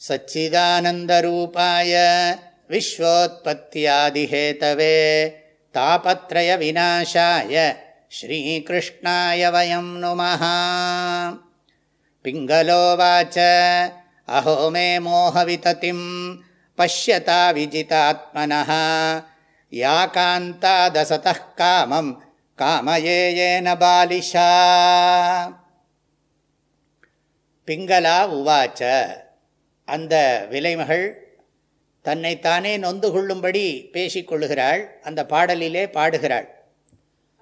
सच्चिदानन्दरूपाय विश्वोत्पत्त्यादिहेतवे तापत्रयविनाशाय श्रीकृष्णाय वयं नुमः। पिङ्गलोवाच अहो मे मोहविततिं पश्यता विजितात्मनः। या कान्ता दशतः कामं कामये येन बालिशा। पिङ्गला उवाच அந்த விலைமகள் தன்னைத்தானே நொந்து கொள்ளும்படி பேசிக்கொள்ளுகிறாள் அந்த பாடலிலே பாடுகிறாள்.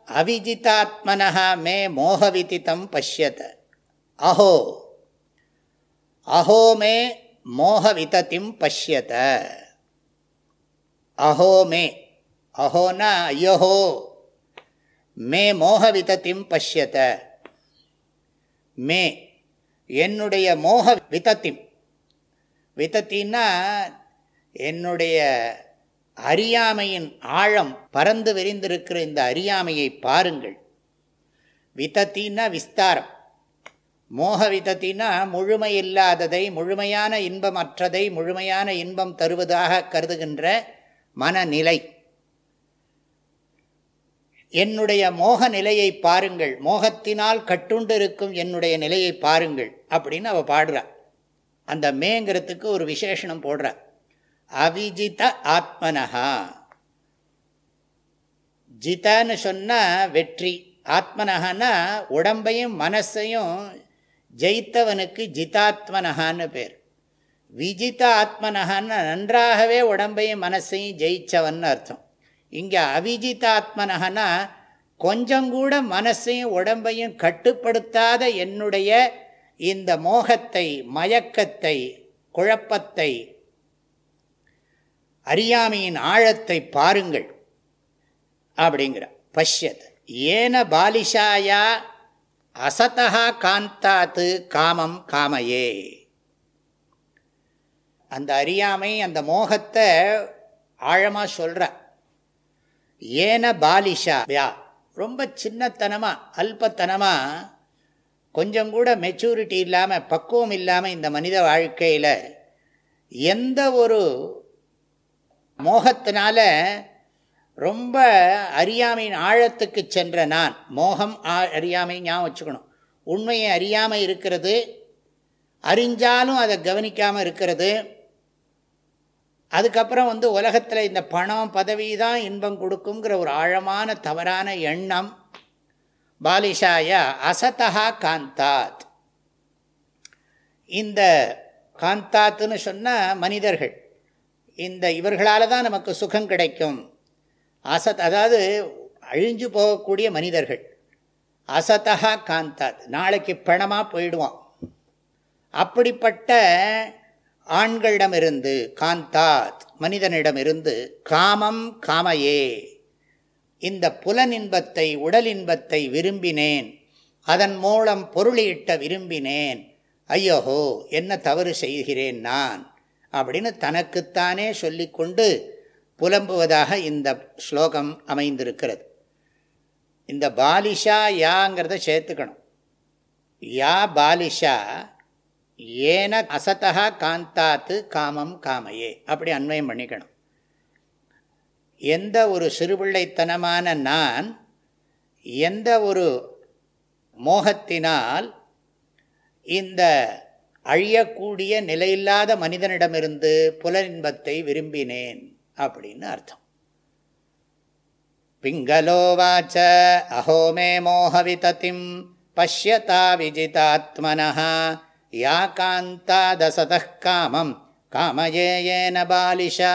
அவிஜிதாத்மனஹா மே மோகவிதித்தம் பஷ்யத். அஹோ அஹோ மே மோகவிதத்திம் பஷ்யத. அஹோ மே அஹோனா ஐயோஹோ மே மோகவிதத்திம் பஷ்யத. மே என்னுடைய மோக விதத்திம் வித்தத்தின்னா என்னுடைய அறியாமையின் ஆழம் பறந்து விரிந்திருக்கிற இந்த அறியாமையை பாருங்கள். வித்தத்தின்னா விஸ்தாரம். மோக விதத்தின்னா முழுமை இல்லாததை முழுமையான இன்பம் அற்றதை முழுமையான இன்பம் தருவதாக கருதுகின்ற மனநிலை. என்னுடைய மோக நிலையை பாருங்கள். மோகத்தினால் கட்டுண்டு இருக்கும் என்னுடைய நிலையை பாருங்கள் அப்படின்னு அவள் பாடுறா. அந்த மேங்கிறதுக்கு ஒரு விசேஷனம் போடுற. அவிஜித ஆத்மனஹா. ஜிதான்னு சொன்னால் வெற்றி. ஆத்மனஹான்னா உடம்பையும் மனசையும் ஜெயித்தவனுக்கு ஜிதாத்மனஹான்னு பேர். விஜித ஆத்மனஹான்னு நன்றாகவே உடம்பையும் மனசையும் ஜெயித்தவன் அர்த்தம். இங்கே அவிஜிதாத்மனகனா கொஞ்சம் கூட மனசையும் உடம்பையும் கட்டுப்படுத்தாத என்னுடைய இந்த மோகத்தை மயக்கத்தை குழப்பத்தை அறியாமையின் ஆழத்தை பாருங்கள் அப்படிங்கிற பஷ்யத். ஏன பாலிஷாயா அசதா காந்தாத்து காமம் காமையே. அந்த அறியாமை அந்த மோகத்தை ஆழமாக சொல்கிற ஏன பாலிஷா யா ரொம்ப சின்னத்தனமாக அல்பத்தனமாக கொஞ்சம் கூட மெச்சூரிட்டி இல்லாமல் பக்குவம் இல்லாமல் இந்த மனித வாழ்க்கையில் எந்த ஒரு மோகத்தினால ரொம்ப அறியாமையின் ஆழத்துக்கு சென்ற நான் மோகம் அறியாமை ஞாபகம் வச்சுக்கணும். உண்மையை அறியாமல் இருக்கிறது அறிஞ்சாலும் அதை கவனிக்காமல் இருக்கிறது. அதுக்கப்புறம் வந்து உலகத்தில் இந்த பணம் பதவி தான் இன்பம் கொடுக்குங்கிற ஒரு ஆழமான தவறான எண்ணம் பாலிஷாய அசதா காந்தாத். இந்த காந்தாத்துன்னு சொன்னால் மனிதர்கள். இந்த இவர்களால் தான் நமக்கு சுகம் கிடைக்கும். அசத் அதாவது அழிஞ்சு போகக்கூடிய மனிதர்கள். அசதா காந்தாத் நாளைக்கு பணமாக போயிடுவான். அப்படிப்பட்ட ஆண்களிடமிருந்து காந்தாத் மனிதனிடமிருந்து காமம் காமையே. இந்த புலனின்பத்தை உடலின்பத்தை விரும்பினேன். அதன் மூலம் பொருளீட்ட விரும்பினேன். ஐயோஹோ என்ன தவறு செய்கிறேன் நான்? அப்படின்னு தனக்குத்தானே சொல்லிக்கொண்டு புலம்புவதாக இந்த ஸ்லோகம் அமைந்திருக்கிறது. இந்த பாலிஷா யாங்கிறத சேர்த்துக்கணும். யா பாலிஷா ஏன அசதா காந்தாத்து காமம் காமையே. அப்படி அன்வயம் பண்ணிக்கணும். எந்த ஒரு சிறுபிள்ளைத்தனமான நான் எந்த ஒரு மோகத்தினால் இந்த அழியக்கூடிய நிலையில்லாத மனிதனிடமிருந்து புலனின்பத்தை விரும்பினேன் அப்படின்னு அர்த்தம். பிங்களோவாச்ச அஹோமே மோகவிதத்திம் பஷ்யதா விஜிதாத்மனா யா காந்தாதசத காமம் காமயேயேன பாலிஷா.